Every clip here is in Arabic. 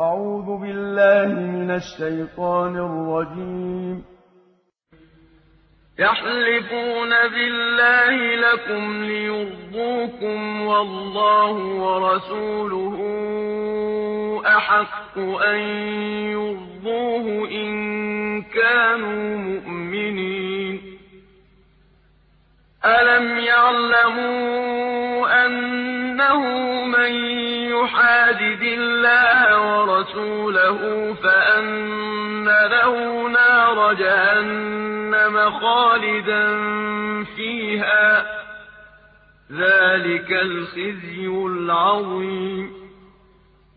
أعوذ بالله من الشيطان الرجيم. يحلفون بالله لكم ليرضوكم والله ورسوله أحق أن يرضوه إن كانوا مؤمنين. ألم يعلموا أنه من يحادد الله ورسوله فأن له نار جهنم خالدا فيها ذلك الخزي العظيم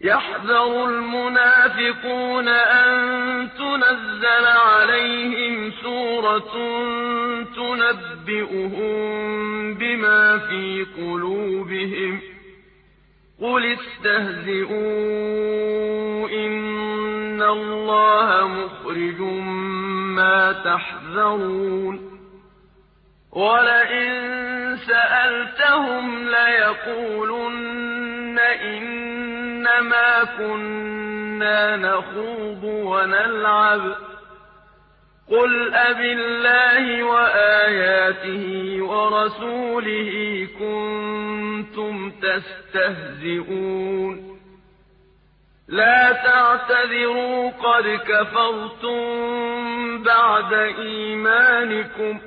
يحذر المنافقون أن تنزل عليهم سورة تنبئهم بما في قلوبهم قل استهزئوا إن الله مخرج ما تحذرون ولئن سألتهم ليقولن إنما كنا نخوض ونلعب قل أبالله وآياته ورسوله كنتم تستهزئون لا تعتذروا قد كفرتم بعد إيمانكم.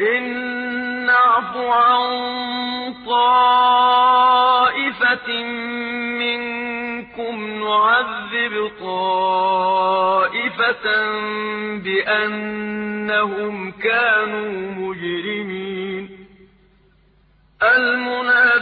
إن نعف عن طائفة منكم نعذب طائفة بأنهم كانوا مجرمين.